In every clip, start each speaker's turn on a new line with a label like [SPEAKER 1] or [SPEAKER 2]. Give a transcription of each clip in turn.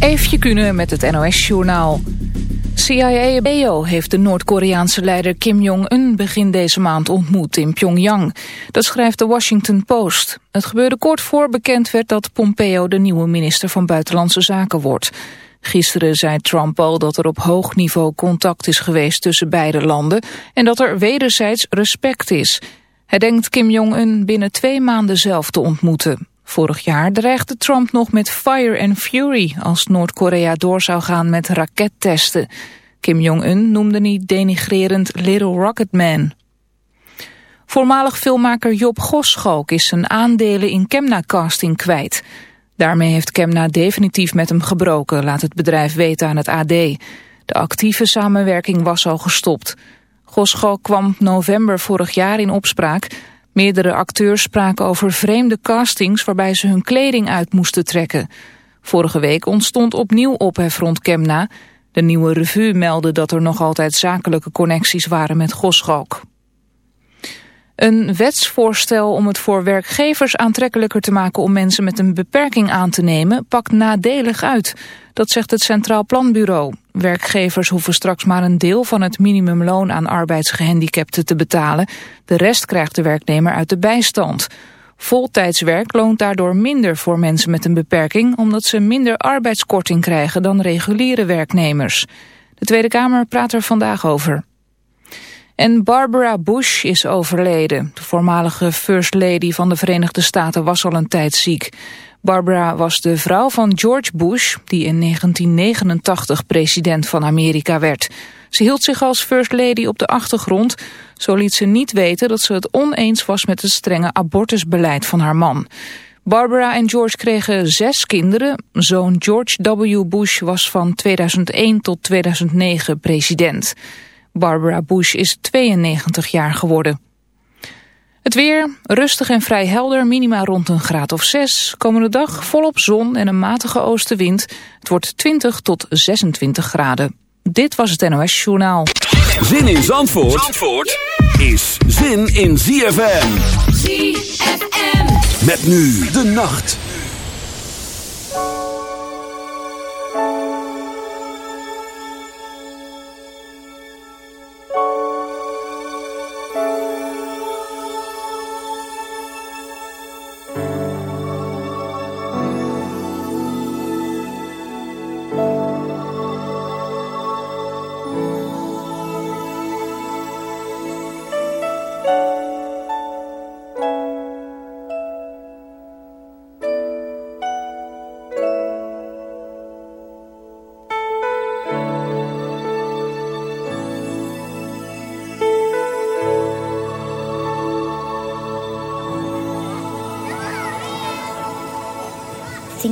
[SPEAKER 1] Eefje Kunnen met het NOS-journaal. CIA-BO heeft de Noord-Koreaanse leider Kim Jong-un begin deze maand ontmoet in Pyongyang. Dat schrijft de Washington Post. Het gebeurde kort voor bekend werd dat Pompeo de nieuwe minister van Buitenlandse Zaken wordt. Gisteren zei Trump al dat er op hoog niveau contact is geweest tussen beide landen... en dat er wederzijds respect is. Hij denkt Kim Jong-un binnen twee maanden zelf te ontmoeten. Vorig jaar dreigde Trump nog met fire and fury als Noord-Korea door zou gaan met rakettesten. Kim Jong-un noemde niet denigrerend Little Rocket Man. Voormalig filmmaker Job Goschalk is zijn aandelen in Kemna Casting kwijt. Daarmee heeft Kemna definitief met hem gebroken, laat het bedrijf weten aan het AD. De actieve samenwerking was al gestopt. Goschalk kwam november vorig jaar in opspraak Meerdere acteurs spraken over vreemde castings waarbij ze hun kleding uit moesten trekken. Vorige week ontstond opnieuw ophef rond Kemna. De nieuwe revue meldde dat er nog altijd zakelijke connecties waren met Goschalk. Een wetsvoorstel om het voor werkgevers aantrekkelijker te maken om mensen met een beperking aan te nemen pakt nadelig uit. Dat zegt het Centraal Planbureau. Werkgevers hoeven straks maar een deel van het minimumloon aan arbeidsgehandicapten te betalen. De rest krijgt de werknemer uit de bijstand. Voltijdswerk loont daardoor minder voor mensen met een beperking... omdat ze minder arbeidskorting krijgen dan reguliere werknemers. De Tweede Kamer praat er vandaag over. En Barbara Bush is overleden. De voormalige First Lady van de Verenigde Staten was al een tijd ziek. Barbara was de vrouw van George Bush, die in 1989 president van Amerika werd. Ze hield zich als First Lady op de achtergrond. Zo liet ze niet weten dat ze het oneens was met het strenge abortusbeleid van haar man. Barbara en George kregen zes kinderen. Zoon George W. Bush was van 2001 tot 2009 president. Barbara Bush is 92 jaar geworden. Het weer, rustig en vrij helder, minima rond een graad of 6. Komende dag volop zon en een matige oostenwind. Het wordt 20 tot 26 graden. Dit was het NOS Journaal.
[SPEAKER 2] Zin in Zandvoort, Zandvoort is zin in ZFM. ZFM. Met nu de nacht.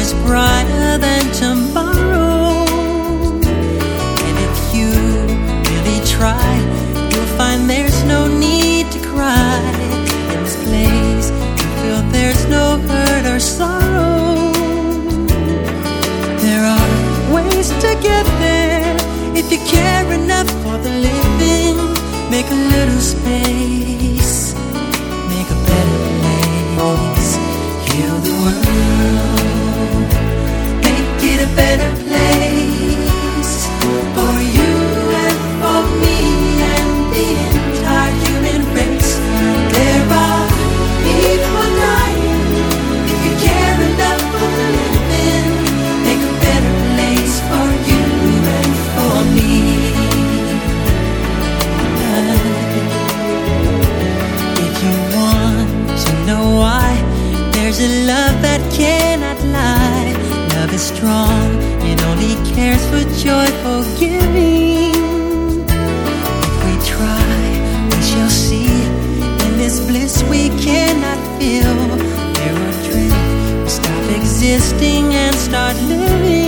[SPEAKER 3] much brighter than tomorrow. a love that cannot lie. Love is strong, it only cares for joy, forgiving. If we try, we shall see. In this bliss we cannot feel. There are dreams. Stop existing and start living.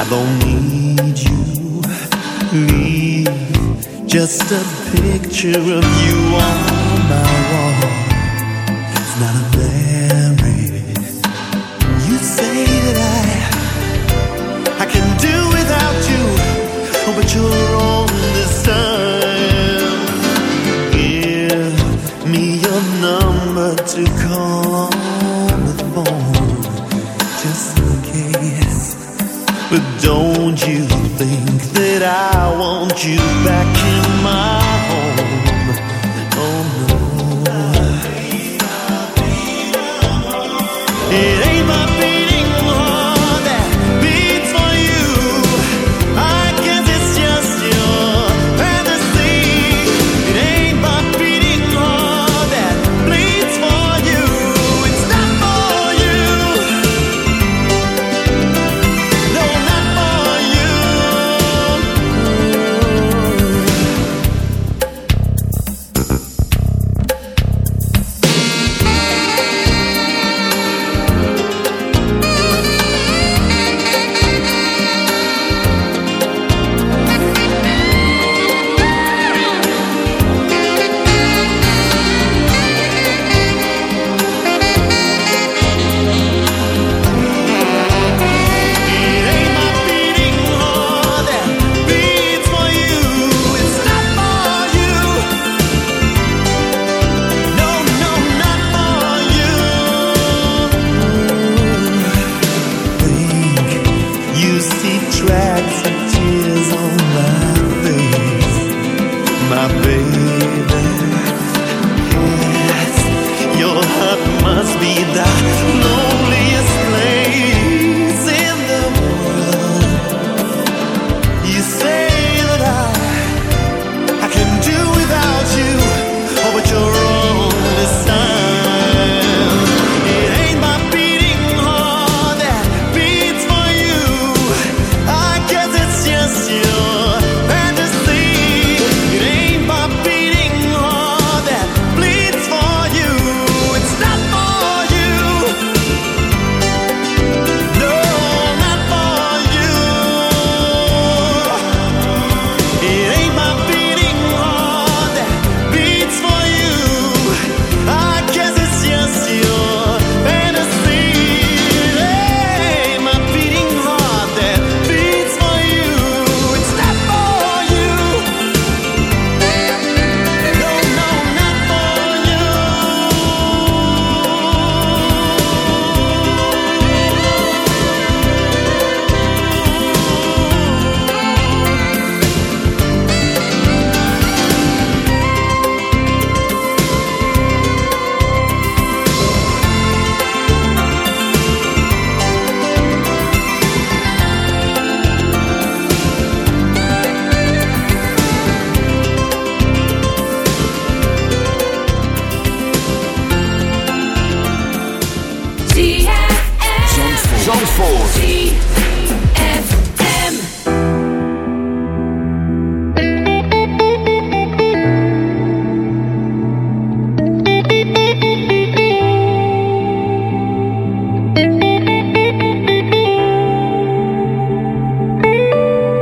[SPEAKER 3] I don't need you. Leave just a picture of you on my wall. It's not a bad. think that I want you back in my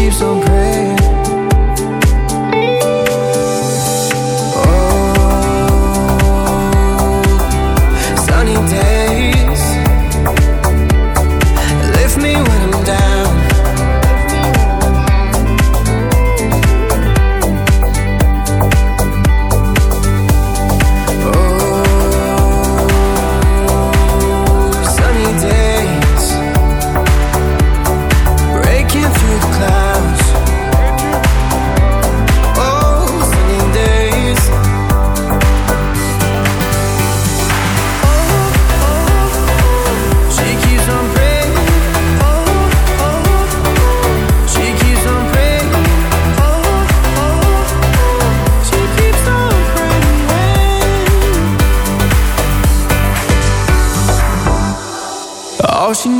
[SPEAKER 3] keeps on praying.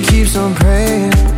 [SPEAKER 4] keeps on
[SPEAKER 3] praying.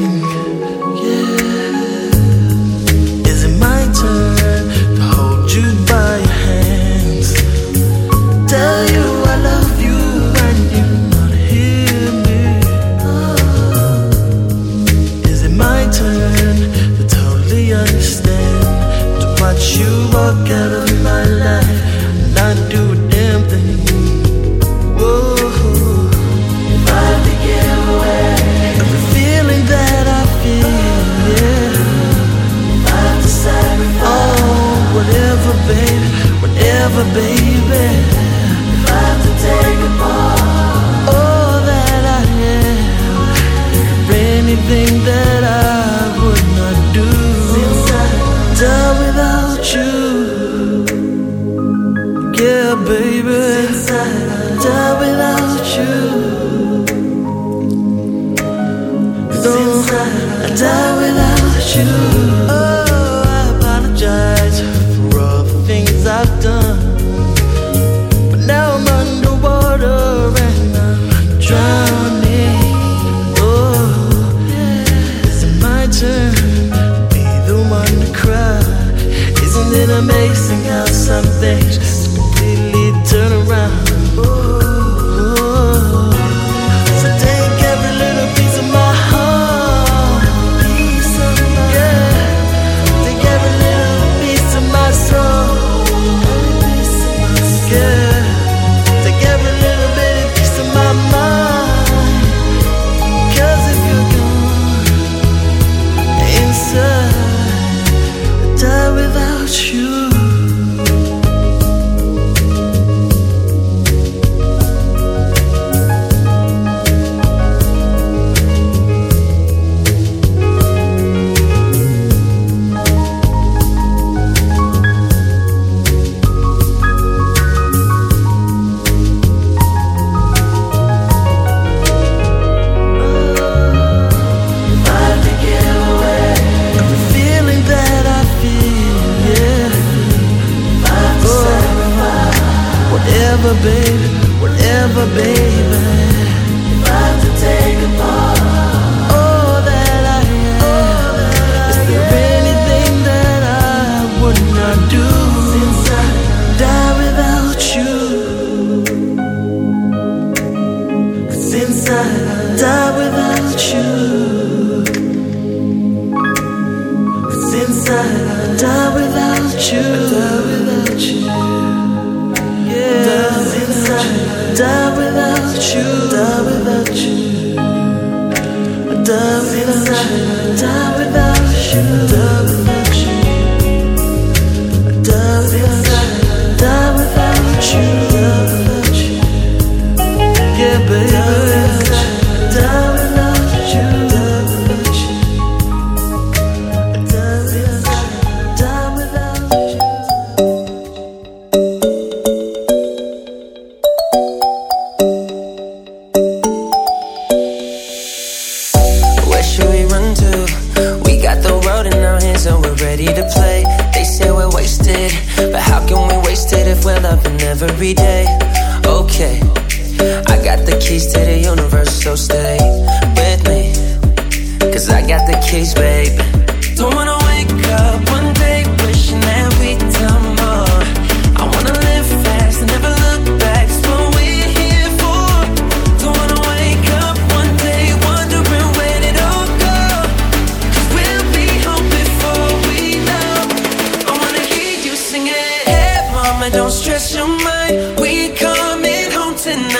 [SPEAKER 4] Do die without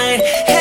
[SPEAKER 5] Hey.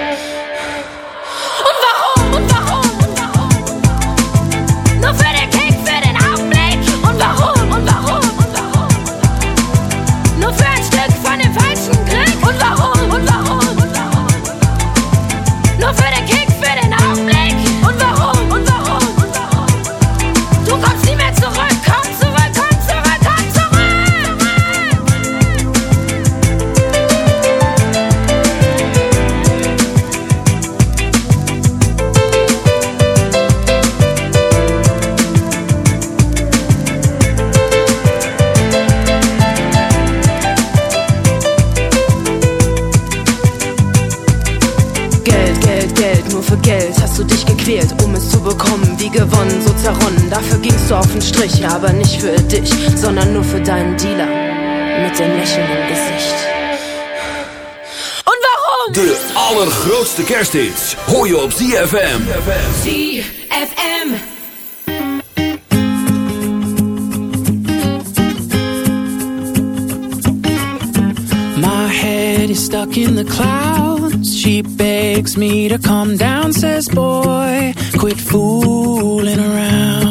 [SPEAKER 6] Strich, aber nicht für dich, sondern nur für deinen Dealer. Mit dem Lächeln im Gesicht.
[SPEAKER 7] Und warum?
[SPEAKER 2] De allergrootste kersthits hoor je op ZFM.
[SPEAKER 7] ZFM.
[SPEAKER 8] My head is stuck in the clouds. She begs me to come down, says, Boy, quit fooling around.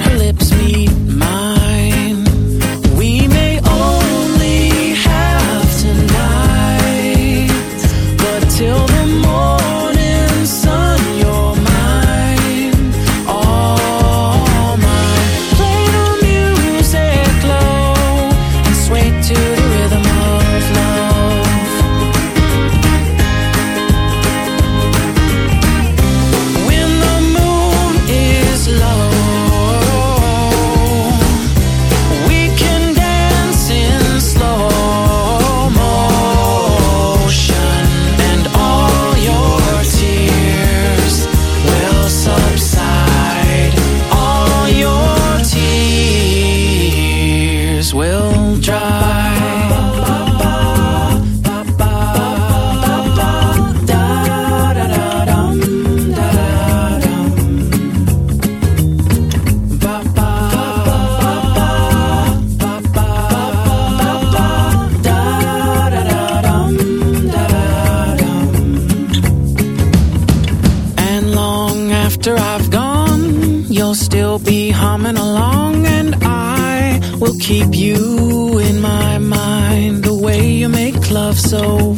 [SPEAKER 8] will still be humming along and I will keep you in my mind. The way you make love so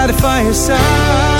[SPEAKER 9] By the fireside.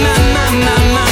[SPEAKER 9] My, my, my, my,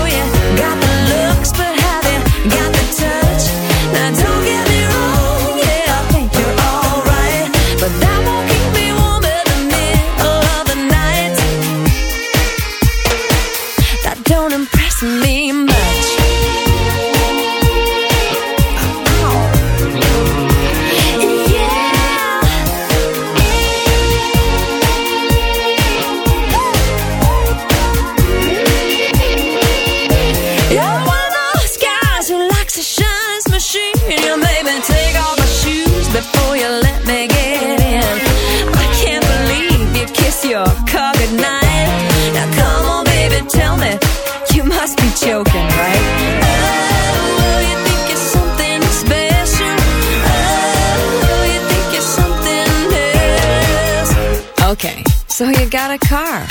[SPEAKER 3] car.